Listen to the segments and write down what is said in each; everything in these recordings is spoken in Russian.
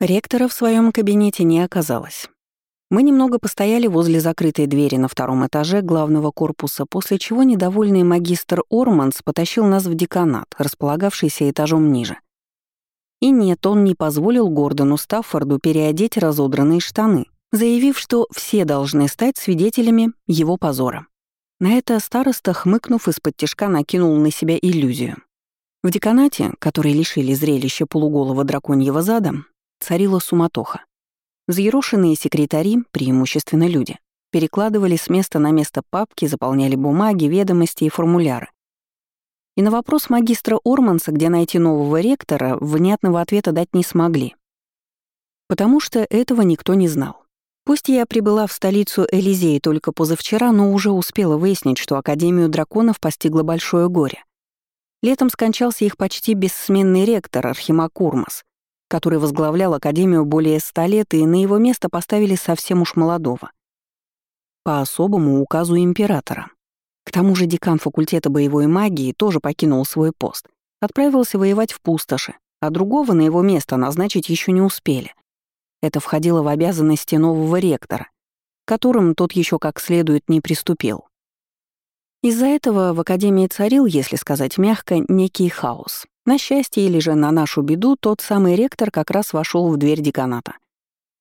Ректора в своем кабинете не оказалось. Мы немного постояли возле закрытой двери на втором этаже главного корпуса, после чего недовольный магистр Орманс потащил нас в деканат, располагавшийся этажом ниже. И нет, он не позволил Гордону Стаффорду переодеть разодранные штаны, заявив, что все должны стать свидетелями его позора. На это староста, хмыкнув из-под тишка, накинул на себя иллюзию. В деканате, который лишили зрелища полуголого драконьего зада, царила суматоха. Взъерошенные секретари, преимущественно люди, перекладывали с места на место папки, заполняли бумаги, ведомости и формуляры. И на вопрос магистра Орманса, где найти нового ректора, внятного ответа дать не смогли. Потому что этого никто не знал. Пусть я прибыла в столицу Элизеи только позавчера, но уже успела выяснить, что Академию драконов постигло большое горе. Летом скончался их почти бессменный ректор Архимаг Урмас, который возглавлял Академию более ста лет, и на его место поставили совсем уж молодого. По особому указу императора. К тому же декан факультета боевой магии тоже покинул свой пост, отправился воевать в пустоши, а другого на его место назначить еще не успели. Это входило в обязанности нового ректора, которым тот еще как следует не приступил. Из-за этого в Академии царил, если сказать мягко, некий хаос. На счастье или же на нашу беду, тот самый ректор как раз вошел в дверь деканата.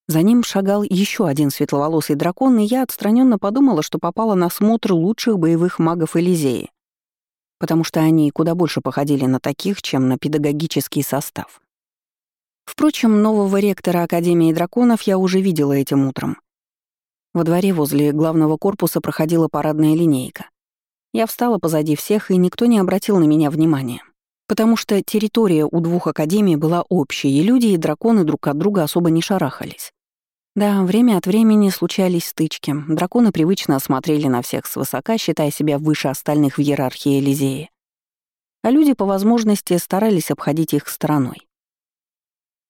За ним шагал еще один светловолосый дракон, и я отстраненно подумала, что попала на смотр лучших боевых магов Элизеи, потому что они куда больше походили на таких, чем на педагогический состав. Впрочем, нового ректора Академии драконов я уже видела этим утром. Во дворе возле главного корпуса проходила парадная линейка. Я встала позади всех, и никто не обратил на меня внимания потому что территория у двух академий была общей, и люди и драконы друг от друга особо не шарахались. Да, время от времени случались стычки. Драконы привычно осмотрели на всех свысока, считая себя выше остальных в иерархии Элизеи. А люди по возможности старались обходить их стороной.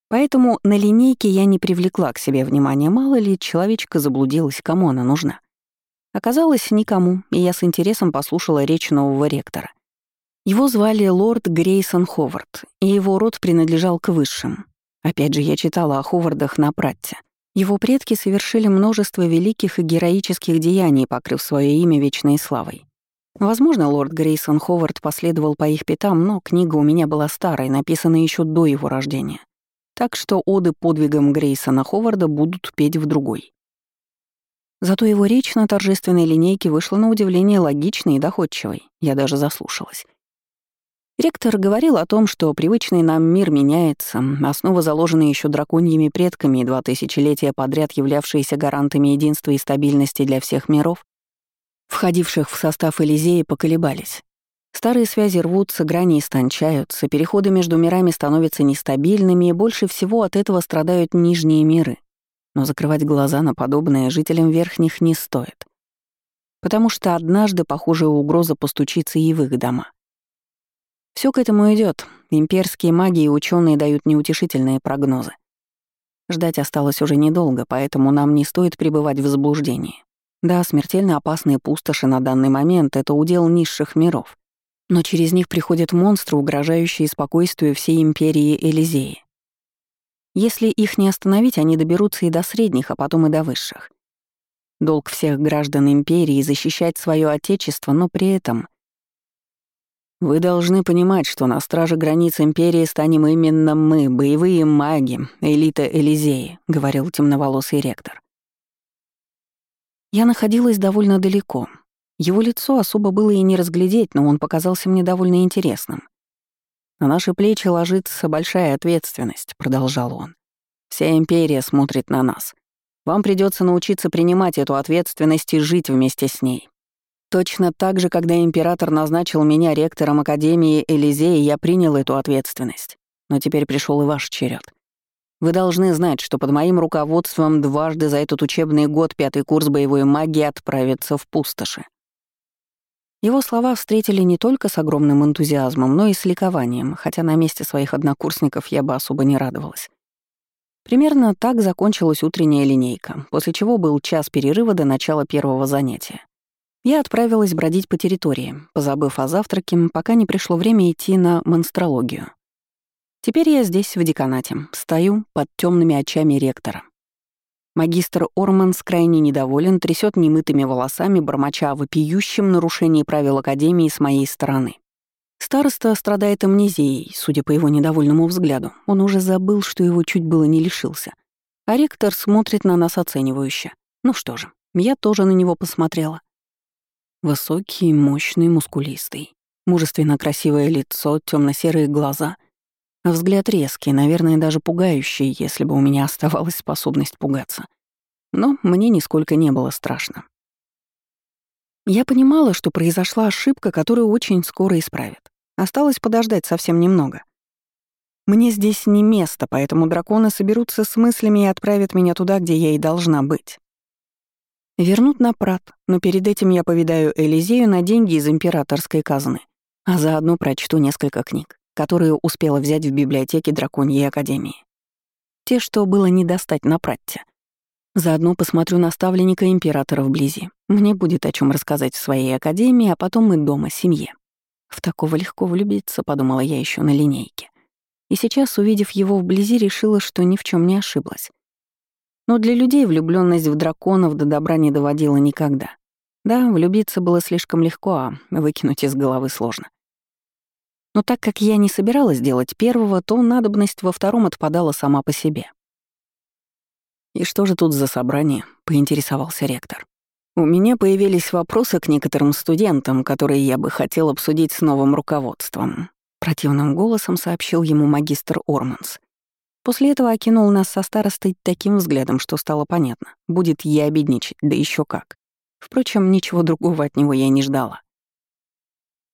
Поэтому на линейке я не привлекла к себе внимания, мало ли человечка заблудилась, кому она нужна. Оказалось, никому, и я с интересом послушала речь нового ректора. Его звали лорд Грейсон Ховард, и его род принадлежал к высшим. Опять же, я читала о Ховардах на Пратте. Его предки совершили множество великих и героических деяний, покрыв свое имя вечной славой. Возможно, лорд Грейсон Ховард последовал по их пятам, но книга у меня была старой, написана еще до его рождения. Так что оды подвигам Грейсона Ховарда будут петь в другой. Зато его речь на торжественной линейке вышла на удивление логичной и доходчивой. Я даже заслушалась. Ректор говорил о том, что привычный нам мир меняется, основы заложены еще драконьими предками два тысячелетия подряд являвшиеся гарантами единства и стабильности для всех миров, входивших в состав Элизеи, поколебались. Старые связи рвутся, грани истончаются, переходы между мирами становятся нестабильными, и больше всего от этого страдают нижние миры. Но закрывать глаза на подобное жителям верхних не стоит. Потому что однажды похожая угроза постучится и в их дома. Все к этому идет. Имперские маги и ученые дают неутешительные прогнозы. Ждать осталось уже недолго, поэтому нам не стоит пребывать в заблуждении. Да, смертельно опасные пустоши на данный момент — это удел низших миров. Но через них приходят монстры, угрожающие спокойствию всей империи Элизеи. Если их не остановить, они доберутся и до средних, а потом и до высших. Долг всех граждан империи — защищать свое отечество, но при этом — вы должны понимать, что на страже границ Империи станем именно мы, боевые маги, элита Элизеи», — говорил темноволосый ректор. Я находилась довольно далеко. Его лицо особо было и не разглядеть, но он показался мне довольно интересным. «На наши плечи ложится большая ответственность», — продолжал он. «Вся империя смотрит на нас. Вам придется научиться принимать эту ответственность и жить вместе с ней. Точно так же, когда император назначил меня ректором Академии Элизея, я принял эту ответственность. Но теперь пришел и ваш черед. Вы должны знать, что под моим руководством дважды за этот учебный год пятый курс боевой магии отправится в пустоши. Его слова встретили не только с огромным энтузиазмом, но и с ликованием, хотя на месте своих однокурсников я бы особо не радовалась. Примерно так закончилась утренняя линейка, после чего был час перерыва до начала первого занятия. Я отправилась бродить по территории, позабыв о завтраке, пока не пришло время идти на монстрологию. Теперь я здесь, в деканате, стою под темными очами ректора. Магистр Орманс крайне недоволен, трясет немытыми волосами, бормоча о вопиющем нарушении правил Академии с моей стороны. Староста страдает амнезией, судя по его недовольному взгляду. Он уже забыл, что его чуть было не лишился. А ректор смотрит на нас оценивающе. Ну что же, я тоже на него посмотрела. Высокий, мощный, мускулистый. Мужественно красивое лицо, темно серые глаза. Взгляд резкий, наверное, даже пугающий, если бы у меня оставалась способность пугаться. Но мне нисколько не было страшно. Я понимала, что произошла ошибка, которую очень скоро исправят. Осталось подождать совсем немного. Мне здесь не место, поэтому драконы соберутся с мыслями и отправят меня туда, где я и должна быть. Вернут на Прат, но перед этим я повидаю Элизею на деньги из императорской казны, а заодно прочту несколько книг, которые успела взять в библиотеке Драконьей Академии. Те, что было не достать на Пратте. Заодно посмотрю наставленника императора вблизи. Мне будет о чем рассказать в своей академии, а потом и дома, семье. В такого легко влюбиться, подумала я еще на линейке. И сейчас, увидев его вблизи, решила, что ни в чем не ошиблась. Но для людей влюбленность в драконов до добра не доводила никогда. Да, влюбиться было слишком легко, а выкинуть из головы сложно. Но так как я не собиралась делать первого, то надобность во втором отпадала сама по себе. «И что же тут за собрание?» — поинтересовался ректор. «У меня появились вопросы к некоторым студентам, которые я бы хотел обсудить с новым руководством», — противным голосом сообщил ему магистр Орманс. После этого окинул нас со старостой таким взглядом, что стало понятно. Будет я обидничать, да еще как. Впрочем, ничего другого от него я не ждала.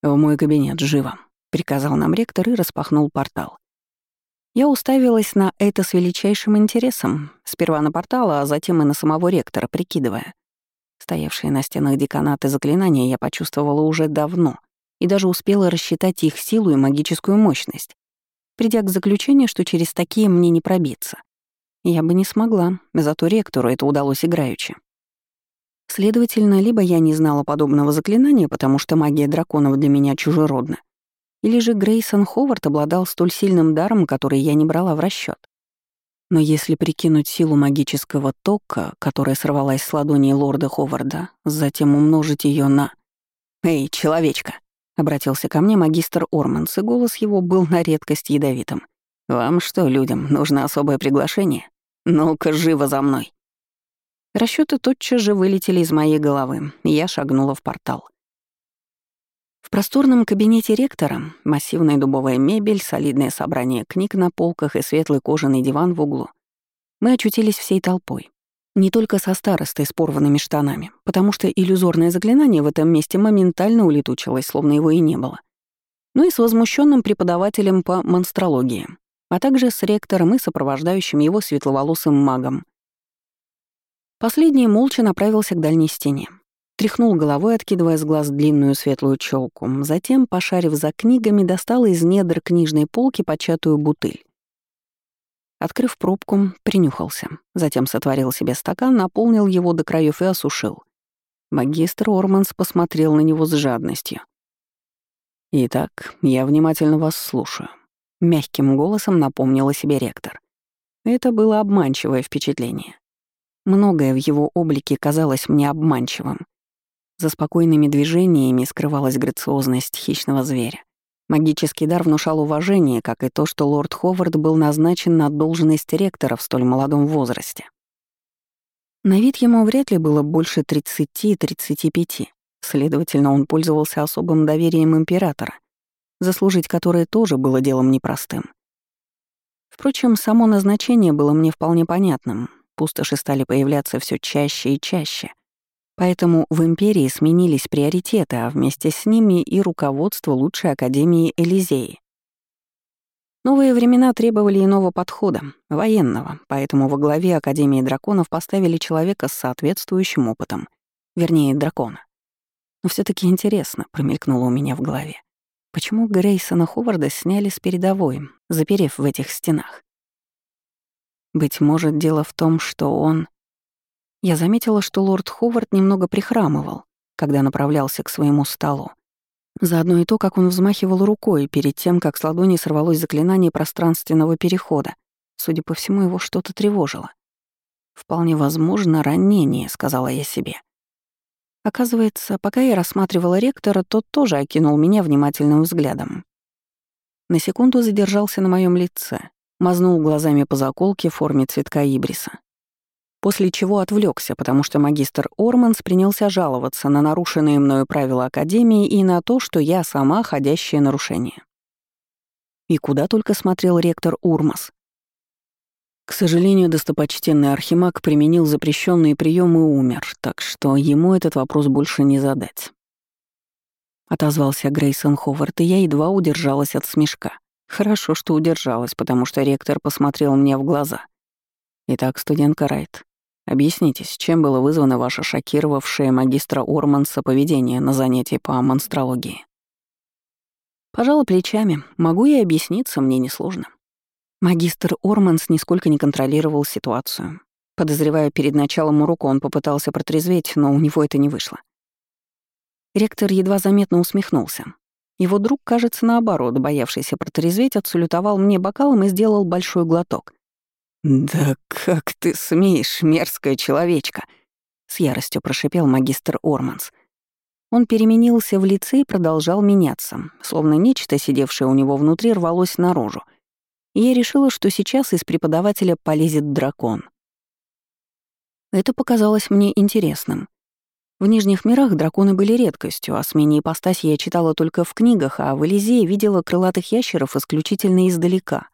«В мой кабинет, живо», — приказал нам ректор и распахнул портал. Я уставилась на это с величайшим интересом, сперва на портал, а затем и на самого ректора, прикидывая. Стоявшие на стенах деканаты заклинания я почувствовала уже давно и даже успела рассчитать их силу и магическую мощность, придя к заключению, что через такие мне не пробиться. Я бы не смогла, зато ректору это удалось играючи. Следовательно, либо я не знала подобного заклинания, потому что магия драконов для меня чужеродна, или же Грейсон Ховард обладал столь сильным даром, который я не брала в расчет. Но если прикинуть силу магического тока, которая сорвалась с ладони лорда Ховарда, затем умножить ее на... «Эй, человечка!» — обратился ко мне магистр Орманс, и голос его был на редкость ядовитым. «Вам что, людям, нужно особое приглашение? Ну-ка, живо за мной!» Расчеты тотчас же вылетели из моей головы, и я шагнула в портал. В просторном кабинете ректора массивная дубовая мебель, солидное собрание книг на полках и светлый кожаный диван в углу. Мы очутились всей толпой. Не только со старостой с порванными штанами, потому что иллюзорное заклинание в этом месте моментально улетучилось, словно его и не было. Но и с возмущенным преподавателем по монстрологии, а также с ректором и сопровождающим его светловолосым магом. Последний молча направился к дальней стене. Тряхнул головой, откидывая с глаз длинную светлую челку. Затем, пошарив за книгами, достал из недр книжной полки початую бутыль. Открыв пробку, принюхался. Затем сотворил себе стакан, наполнил его до краев и осушил. Магистр Орманс посмотрел на него с жадностью. «Итак, я внимательно вас слушаю», — мягким голосом напомнила себе ректор. Это было обманчивое впечатление. Многое в его облике казалось мне обманчивым. За спокойными движениями скрывалась грациозность хищного зверя. Магический дар внушал уважение, как и то, что лорд Ховард был назначен на должность ректора в столь молодом возрасте. На вид ему вряд ли было больше 30-35, следовательно, он пользовался особым доверием императора, заслужить которое тоже было делом непростым. Впрочем, само назначение было мне вполне понятным, пустоши стали появляться все чаще и чаще — Поэтому в империи сменились приоритеты, а вместе с ними и руководство лучшей академии Элизеи. Новые времена требовали иного подхода, военного, поэтому во главе Академии драконов поставили человека с соответствующим опытом, вернее, дракона. Но все таки интересно, промелькнуло у меня в голове. Почему Грейсона Ховарда сняли с передовой, заперев в этих стенах? Быть может, дело в том, что он я заметила, что лорд Ховард немного прихрамывал, когда направлялся к своему столу. Заодно и то, как он взмахивал рукой перед тем, как с ладони сорвалось заклинание пространственного перехода. Судя по всему, его что-то тревожило. «Вполне возможно, ранение», — сказала я себе. Оказывается, пока я рассматривала ректора, тот тоже окинул меня внимательным взглядом. На секунду задержался на моем лице, мазнул глазами по заколке в форме цветка ибриса. После чего отвлекся, потому что магистр Орманс принялся жаловаться на нарушенные мною правила Академии и на то, что я сама ходящее нарушение. И куда только смотрел ректор Урмас. К сожалению, достопочтенный архимаг применил запрещенные приемы и умер, так что ему этот вопрос больше не задать. Отозвался Грейсон Ховард, и я едва удержалась от смешка. Хорошо, что удержалась, потому что ректор посмотрел мне в глаза. Итак, студентка Райт, объяснитесь, чем было вызвано ваше шокировавшее магистра Орманса поведение на занятии по монстрологии? Пожала плечами. Могу и объясниться, мне несложно. Магистр Орманс нисколько не контролировал ситуацию. Подозревая, перед началом урока он попытался протрезветь, но у него это не вышло. Ректор едва заметно усмехнулся. Его друг, кажется, наоборот, боявшийся протрезветь, отсулютовал мне бокалом и сделал большой глоток. «Да как ты смеешь, мерзкая человечка!» — с яростью прошипел магистр Орманс. Он переменился в лице и продолжал меняться, словно нечто, сидевшее у него внутри, рвалось наружу — я решила, что сейчас из преподавателя полезет дракон. Это показалось мне интересным. В Нижних мирах драконы были редкостью, а смене ипостаси я читала только в книгах, а в Элизее видела крылатых ящеров исключительно издалека.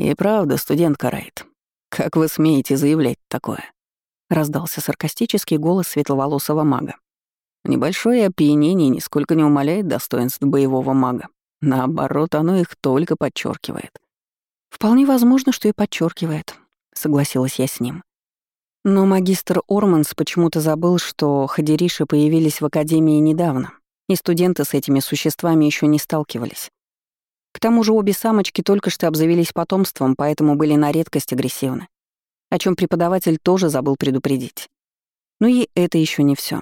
«И правда, студент Карайт, как вы смеете заявлять такое?» — раздался саркастический голос светловолосого мага. Небольшое опьянение нисколько не умаляет достоинств боевого мага. Наоборот, оно их только подчеркивает. Вполне возможно, что и подчеркивает, согласилась я с ним. Но магистр Орманс почему-то забыл, что хадериши появились в Академии недавно, и студенты с этими существами еще не сталкивались. К тому же обе самочки только что обзавелись потомством, поэтому были на редкость агрессивны, о чем преподаватель тоже забыл предупредить. Но и это еще не все.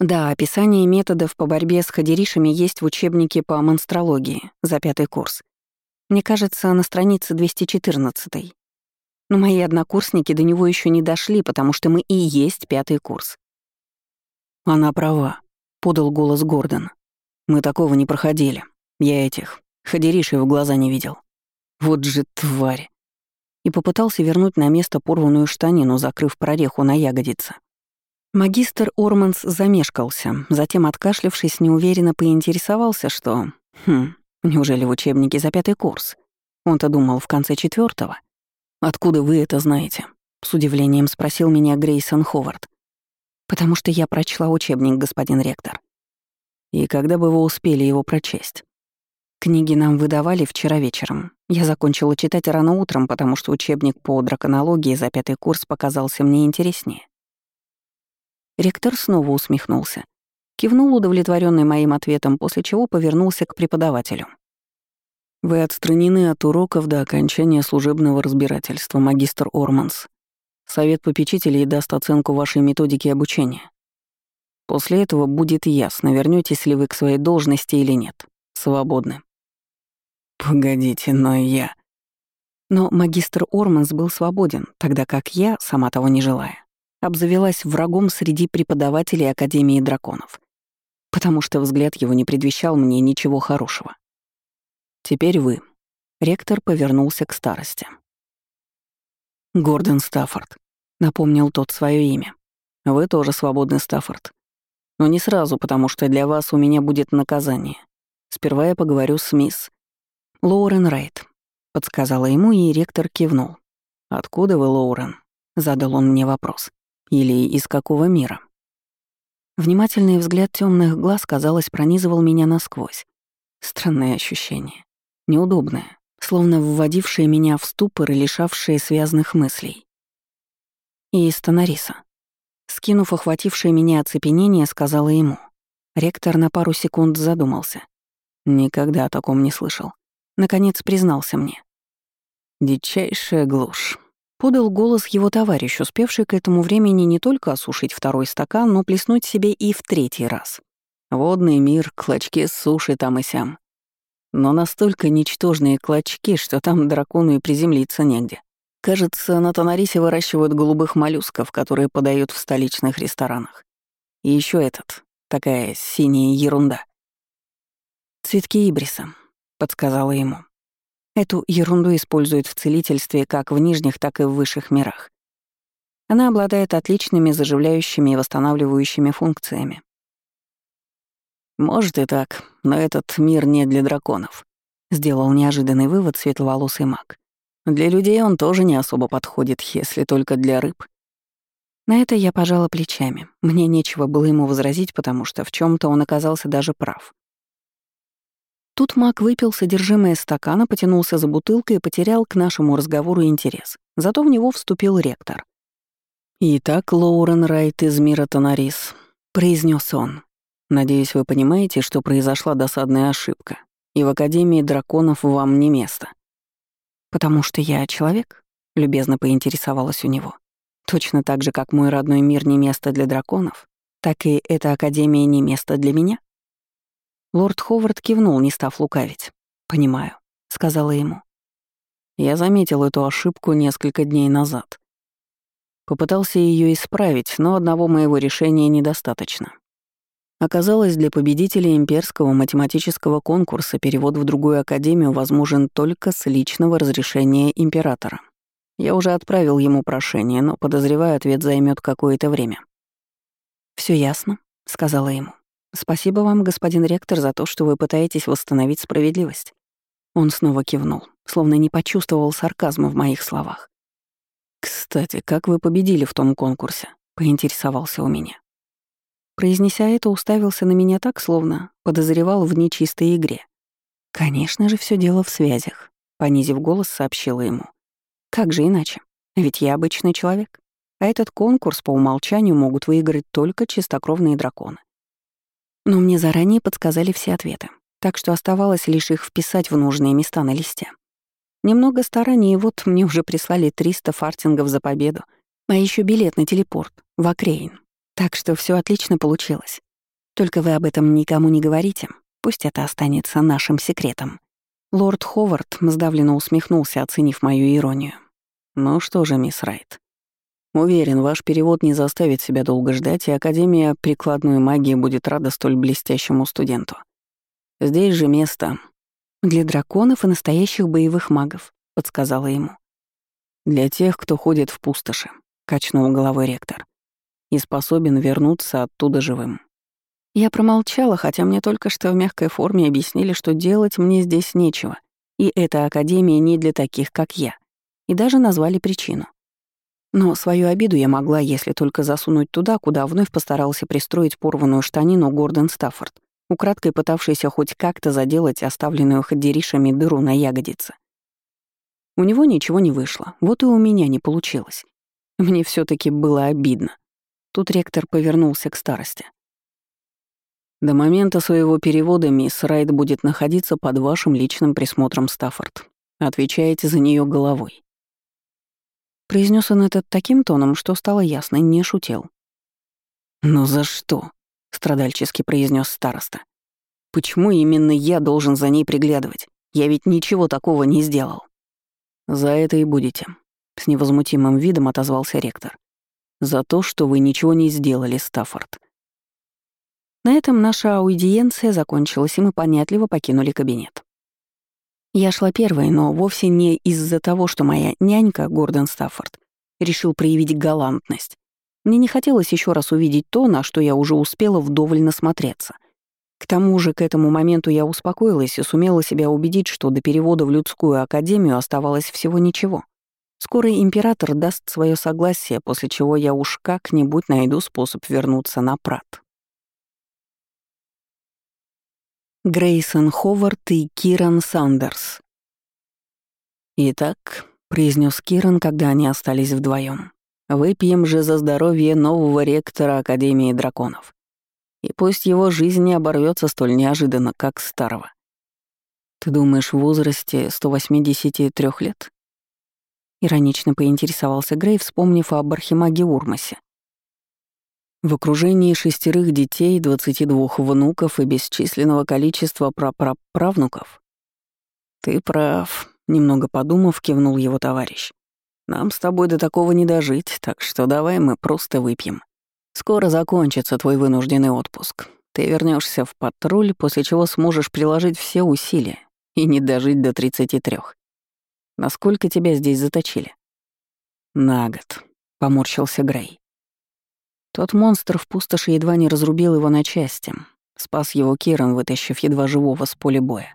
Да, описание методов по борьбе с хадеришами есть в учебнике по монстрологии за пятый курс. Мне кажется, на странице 214. Но мои однокурсники до него еще не дошли, потому что мы и есть пятый курс. Она права, подал голос Гордон. Мы такого не проходили. Я этих хадеришей в глаза не видел. Вот же тварь. И попытался вернуть на место порванную штанину, закрыв прореху на ягодице. Магистр Орманс замешкался, затем, откашлявшись, неуверенно поинтересовался, что... Хм, неужели в учебнике за пятый курс? Он-то думал в конце четвертого. «Откуда вы это знаете?» — с удивлением спросил меня Грейсон Ховард. «Потому что я прочла учебник, господин ректор». «И когда бы вы успели его прочесть?» Книги нам выдавали вчера вечером. Я закончила читать рано утром, потому что учебник по драконологии за пятый курс показался мне интереснее. Ректор снова усмехнулся. Кивнул удовлетворенный моим ответом, после чего повернулся к преподавателю. «Вы отстранены от уроков до окончания служебного разбирательства, магистр Орманс. Совет попечителей даст оценку вашей методики обучения. После этого будет ясно, вернетесь ли вы к своей должности или нет. Свободны». «Погодите, но я...» Но магистр Орманс был свободен, тогда как я, сама того не желая, обзавелась врагом среди преподавателей Академии драконов, потому что взгляд его не предвещал мне ничего хорошего. «Теперь вы». Ректор повернулся к старости. «Гордон Стаффорд», — напомнил тот свое имя. «Вы тоже свободный, Стаффорд. Но не сразу, потому что для вас у меня будет наказание. Сперва я поговорю с мисс Лоурен Райт», — подсказала ему, и ректор кивнул. «Откуда вы, Лоурен?» — задал он мне вопрос. Или из какого мира? Внимательный взгляд темных глаз, казалось, пронизывал меня насквозь. Странное ощущение. Неудобное, словно вводившее меня в ступор и лишавшее связанных мыслей. И из Тонариса. Скинув охватившее меня оцепенение, сказала ему. Ректор на пару секунд задумался. Никогда о таком не слышал. Наконец признался мне. «Дичайшая глушь. Подал голос его товарищ, успевший к этому времени не только осушить второй стакан, но плеснуть себе и в третий раз. Водный мир, клочки суши там и сям. Но настолько ничтожные клочки, что там дракону и приземлиться негде. Кажется, на Тонарисе выращивают голубых моллюсков, которые подают в столичных ресторанах. И еще этот, такая синяя ерунда. «Цветки ибриса», — подсказала ему. Эту ерунду используют в целительстве как в нижних, так и в высших мирах. Она обладает отличными заживляющими и восстанавливающими функциями. «Может и так, но этот мир не для драконов», — сделал неожиданный вывод светловолосый маг. «Для людей он тоже не особо подходит, если только для рыб». На это я пожала плечами. Мне нечего было ему возразить, потому что в чем то он оказался даже прав. Тут маг выпил содержимое стакана, потянулся за бутылкой и потерял к нашему разговору интерес. Зато в него вступил ректор. «Итак, Лоурен Райт из мира Тонарис», — произнес он. «Надеюсь, вы понимаете, что произошла досадная ошибка, и в Академии драконов вам не место». «Потому что я человек?» — любезно поинтересовалась у него. «Точно так же, как мой родной мир не место для драконов, так и эта Академия не место для меня?» Лорд Ховард кивнул, не став лукавить. «Понимаю», — сказала ему. Я заметил эту ошибку несколько дней назад. Попытался ее исправить, но одного моего решения недостаточно. Оказалось, для победителей имперского математического конкурса перевод в другую академию возможен только с личного разрешения императора. Я уже отправил ему прошение, но, подозреваю, ответ займет какое-то время. Все ясно», — сказала ему. Спасибо вам, господин ректор, за то, что вы пытаетесь восстановить справедливость. Он снова кивнул, словно не почувствовал сарказма в моих словах. «Кстати, как вы победили в том конкурсе?» — поинтересовался у меня. Произнеся это, уставился на меня так, словно подозревал в нечистой игре. «Конечно же, все дело в связях», — понизив голос, сообщила ему. «Как же иначе? Ведь я обычный человек, а этот конкурс по умолчанию могут выиграть только чистокровные драконы. Но мне заранее подсказали все ответы, так что оставалось лишь их вписать в нужные места на листе. Немного стараний, и вот мне уже прислали 300 фартингов за победу, а еще билет на телепорт в Акрейн. Так что все отлично получилось. Только вы об этом никому не говорите, пусть это останется нашим секретом. Лорд Ховард сдавленно усмехнулся, оценив мою иронию. «Ну что же, мисс Райт, Уверен, ваш перевод не заставит себя долго ждать, и Академия прикладной магии будет рада столь блестящему студенту. Здесь же место для драконов и настоящих боевых магов, подсказала ему. Для тех, кто ходит в пустоши, качнул головой ректор, и способен вернуться оттуда живым. Я промолчала, хотя мне только что в мягкой форме объяснили, что делать мне здесь нечего, и эта академия не для таких, как я, и даже назвали причину. Но свою обиду я могла, если только засунуть туда, куда вновь постарался пристроить порванную штанину Гордон Стаффорд, украдкой пытавшийся хоть как-то заделать оставленную ходеришами дыру на ягодице. У него ничего не вышло, вот и у меня не получилось. Мне все таки было обидно. Тут ректор повернулся к старости. До момента своего перевода мисс Райт будет находиться под вашим личным присмотром, Стаффорд. Отвечаете за нее головой. Произнес он это таким тоном, что стало ясно, не шутил. «Но за что?» — страдальчески произнес староста. «Почему именно я должен за ней приглядывать? Я ведь ничего такого не сделал». «За это и будете», — с невозмутимым видом отозвался ректор. «За то, что вы ничего не сделали, Стаффорд». На этом наша аудиенция закончилась, и мы понятливо покинули кабинет. Я шла первой, но вовсе не из-за того, что моя нянька, Гордон Стаффорд, решил проявить галантность. Мне не хотелось еще раз увидеть то, на что я уже успела вдоволь насмотреться. К тому же к этому моменту я успокоилась и сумела себя убедить, что до перевода в людскую академию оставалось всего ничего. Скоро император даст свое согласие, после чего я уж как-нибудь найду способ вернуться на Прат. Грейсон Ховард и Киран Сандерс. «Итак», — произнес Киран, когда они остались вдвоем, «выпьем же за здоровье нового ректора Академии драконов. И пусть его жизнь не оборвется столь неожиданно, как старого. Ты думаешь, в возрасте 183 лет?» Иронично поинтересовался Грей, вспомнив об архимаге Урмасе. В окружении шестерых детей, двадцати двух внуков и бесчисленного количества прапраправнуков? Ты прав, немного подумав, кивнул его товарищ. Нам с тобой до такого не дожить, так что давай мы просто выпьем. Скоро закончится твой вынужденный отпуск. Ты вернешься в патруль, после чего сможешь приложить все усилия и не дожить до 33. Насколько тебя здесь заточили? На год, поморщился Грей. Тот монстр в пустоши едва не разрубил его на части. Спас его Киром, вытащив едва живого с поля боя.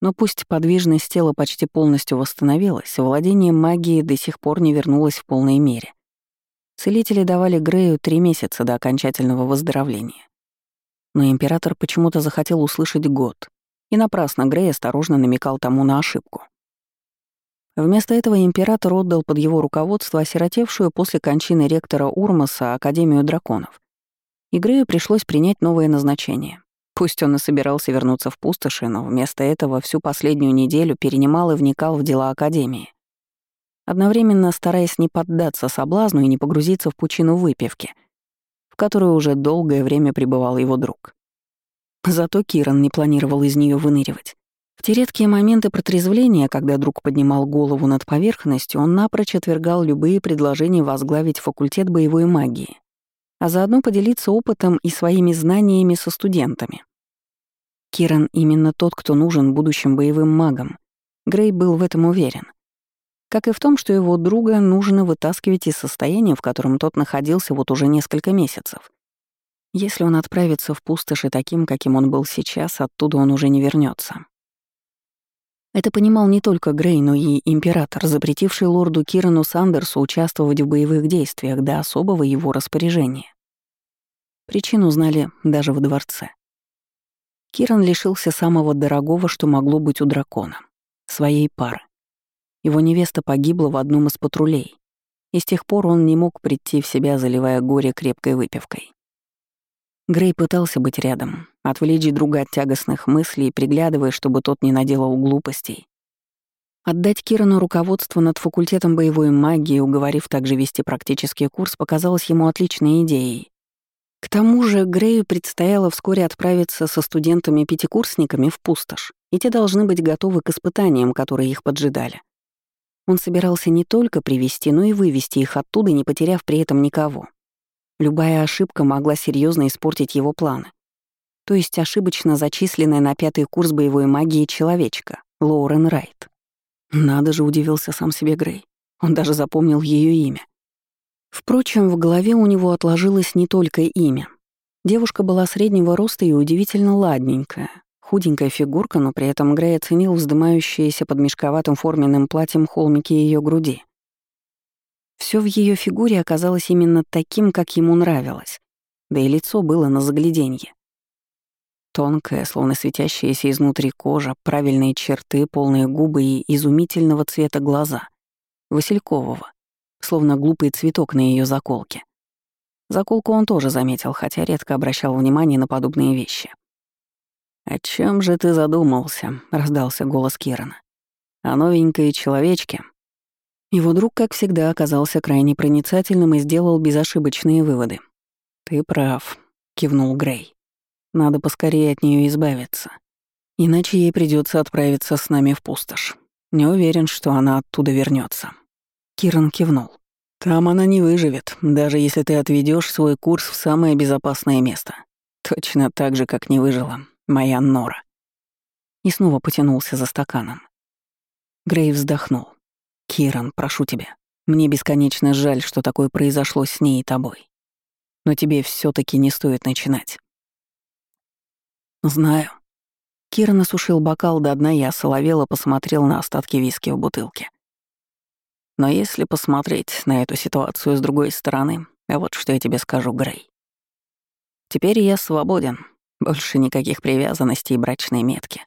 Но пусть подвижность тела почти полностью восстановилась, владение магией до сих пор не вернулось в полной мере. Целители давали Грею три месяца до окончательного выздоровления. Но император почему-то захотел услышать год, и напрасно Грей осторожно намекал тому на ошибку. Вместо этого император отдал под его руководство осиротевшую после кончины ректора Урмаса Академию драконов. И Грею пришлось принять новое назначение. Пусть он и собирался вернуться в пустоши, но вместо этого всю последнюю неделю перенимал и вникал в дела Академии. Одновременно стараясь не поддаться соблазну и не погрузиться в пучину выпивки, в которой уже долгое время пребывал его друг. Зато Киран не планировал из нее выныривать. В те редкие моменты протрезвления, когда друг поднимал голову над поверхностью, он напрочь отвергал любые предложения возглавить факультет боевой магии, а заодно поделиться опытом и своими знаниями со студентами. Киран именно тот, кто нужен будущим боевым магам. Грей был в этом уверен. Как и в том, что его друга нужно вытаскивать из состояния, в котором тот находился вот уже несколько месяцев. Если он отправится в пустоши таким, каким он был сейчас, оттуда он уже не вернется. Это понимал не только Грей, но и император, запретивший лорду Кирану Сандерсу участвовать в боевых действиях до особого его распоряжения. Причину знали даже в дворце. Киран лишился самого дорогого, что могло быть у дракона — своей пары. Его невеста погибла в одном из патрулей, и с тех пор он не мог прийти в себя, заливая горе крепкой выпивкой. Грей пытался быть рядом, отвлечь друга от тягостных мыслей, приглядывая, чтобы тот не наделал глупостей. Отдать Кирану руководство над факультетом боевой магии, уговорив также вести практический курс, показалось ему отличной идеей. К тому же Грею предстояло вскоре отправиться со студентами-пятикурсниками в пустошь, и те должны быть готовы к испытаниям, которые их поджидали. Он собирался не только привести, но и вывести их оттуда, не потеряв при этом никого. Любая ошибка могла серьезно испортить его планы. То есть ошибочно зачисленная на пятый курс боевой магии человечка, Лоурен Райт. Надо же, удивился сам себе Грей. Он даже запомнил ее имя. Впрочем, в голове у него отложилось не только имя. Девушка была среднего роста и удивительно ладненькая. Худенькая фигурка, но при этом Грей оценил вздымающиеся под мешковатым форменным платьем холмики ее груди. Все в ее фигуре оказалось именно таким, как ему нравилось, да и лицо было на загляденье. Тонкая, словно светящаяся изнутри кожа, правильные черты, полные губы и изумительного цвета глаза. Василькового, словно глупый цветок на ее заколке. Заколку он тоже заметил, хотя редко обращал внимание на подобные вещи. «О чем же ты задумался?» — раздался голос Кирана. «О новенькой человечке?» Его друг, как всегда, оказался крайне проницательным и сделал безошибочные выводы. «Ты прав», — кивнул Грей. «Надо поскорее от нее избавиться. Иначе ей придется отправиться с нами в пустошь. Не уверен, что она оттуда вернется. Киран кивнул. «Там она не выживет, даже если ты отведешь свой курс в самое безопасное место. Точно так же, как не выжила моя Нора». И снова потянулся за стаканом. Грей вздохнул. «Киран, прошу тебя, мне бесконечно жаль, что такое произошло с ней и тобой. Но тебе все таки не стоит начинать». «Знаю». Киран осушил бокал до дна и осоловело посмотрел на остатки виски в бутылке. Но если посмотреть на эту ситуацию с другой стороны, вот что я тебе скажу, Грей. Теперь я свободен, больше никаких привязанностей и брачной метки.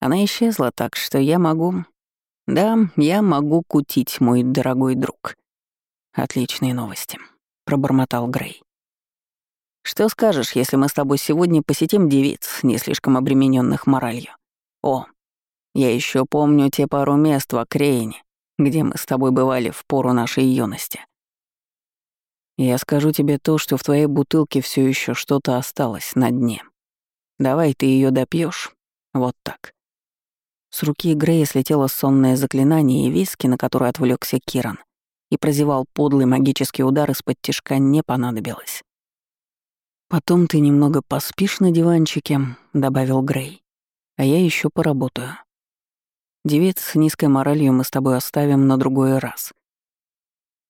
Она исчезла так, что я могу да, я могу кутить, мой дорогой друг. Отличные новости, пробормотал Грей. Что скажешь, если мы с тобой сегодня посетим девиц, не слишком обремененных моралью? О, я еще помню те пару мест в Акрейне, где мы с тобой бывали в пору нашей юности. Я скажу тебе то, что в твоей бутылке все еще что-то осталось на дне. Давай ты ее допьешь. Вот так. С руки Грея слетело сонное заклинание, и виски, на которое отвлекся Киран, и прозевал подлый магический удар из-под тишка, не понадобилось. «Потом ты немного поспишь на диванчике», — добавил Грей. «А я еще поработаю. Девиц с низкой моралью мы с тобой оставим на другой раз».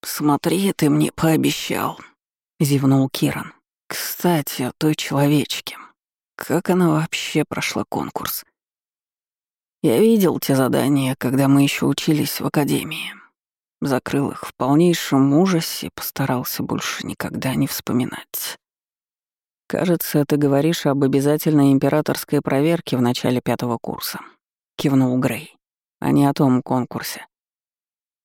«Смотри, ты мне пообещал», — зевнул Киран. «Кстати, о той человечке. Как она вообще прошла конкурс?» «Я видел те задания, когда мы еще учились в академии. Закрыл их в полнейшем ужасе, постарался больше никогда не вспоминать». «Кажется, ты говоришь об обязательной императорской проверке в начале пятого курса», — кивнул Грей, — «а не о том конкурсе.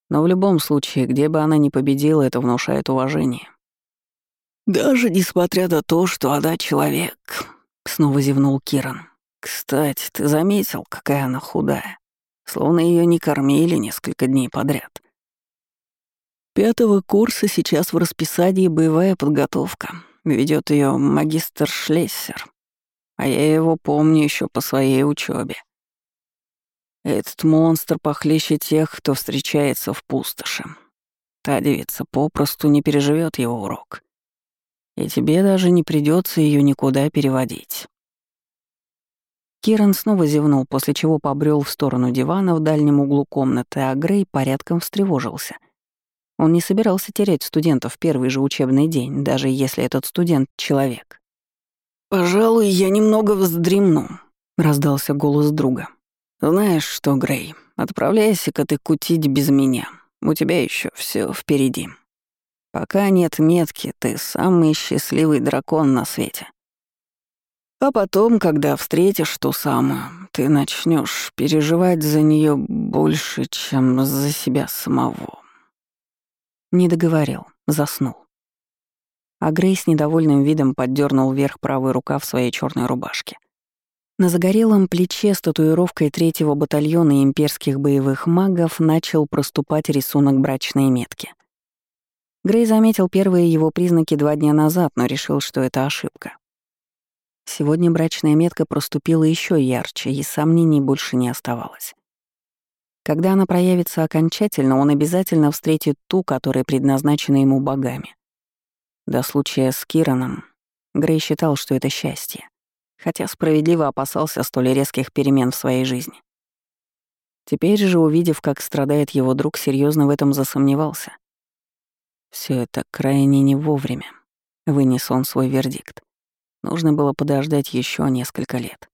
Но в любом случае, где бы она ни победила, это внушает уважение». «Даже несмотря на то, что она человек», — снова зевнул Киран. «Кстати, ты заметил, какая она худая? Словно ее не кормили несколько дней подряд». Пятого курса сейчас в расписании боевая подготовка. Ведет ее магистр Шлессер, а я его помню еще по своей учебе. Этот монстр похлеще тех, кто встречается в пустоши. Та девица попросту не переживет его урок. И тебе даже не придется ее никуда переводить. Киран снова зевнул, после чего побрел в сторону дивана в дальнем углу комнаты, а Грей порядком встревожился — он не собирался терять студентов в первый же учебный день, даже если этот студент — человек. «Пожалуй, я немного вздремну», — раздался голос друга. «Знаешь что, Грей, отправляйся-ка ты кутить без меня. У тебя еще все впереди. Пока нет метки, ты самый счастливый дракон на свете. А потом, когда встретишь ту самую, ты начнешь переживать за нее больше, чем за себя самого. Не договорил, заснул. А Грей с недовольным видом поддернул вверх правый рукав своей черной рубашки. На загорелом плече с татуировкой третьего батальона имперских боевых магов начал проступать рисунок брачной метки. Грей заметил первые его признаки два дня назад, но решил, что это ошибка. Сегодня брачная метка проступила еще ярче, и сомнений больше не оставалось. Когда она проявится окончательно, он обязательно встретит ту, которая предназначена ему богами. До случая с Кираном Грей считал, что это счастье, хотя справедливо опасался столь резких перемен в своей жизни. Теперь же, увидев, как страдает его друг, серьезно в этом засомневался. Все это крайне не вовремя. Вынес он свой вердикт. Нужно было подождать еще несколько лет.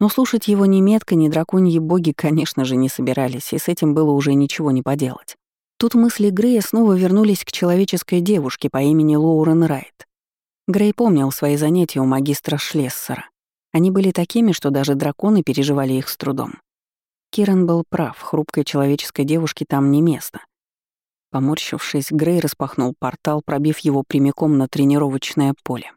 Но слушать его ни метка, ни драконьи боги, конечно же, не собирались, и с этим было уже ничего не поделать. Тут мысли Грея снова вернулись к человеческой девушке по имени Лоурен Райт. Грей помнил свои занятия у магистра Шлессера. Они были такими, что даже драконы переживали их с трудом. Киран был прав, хрупкой человеческой девушке там не место. Поморщившись, Грей распахнул портал, пробив его прямиком на тренировочное поле.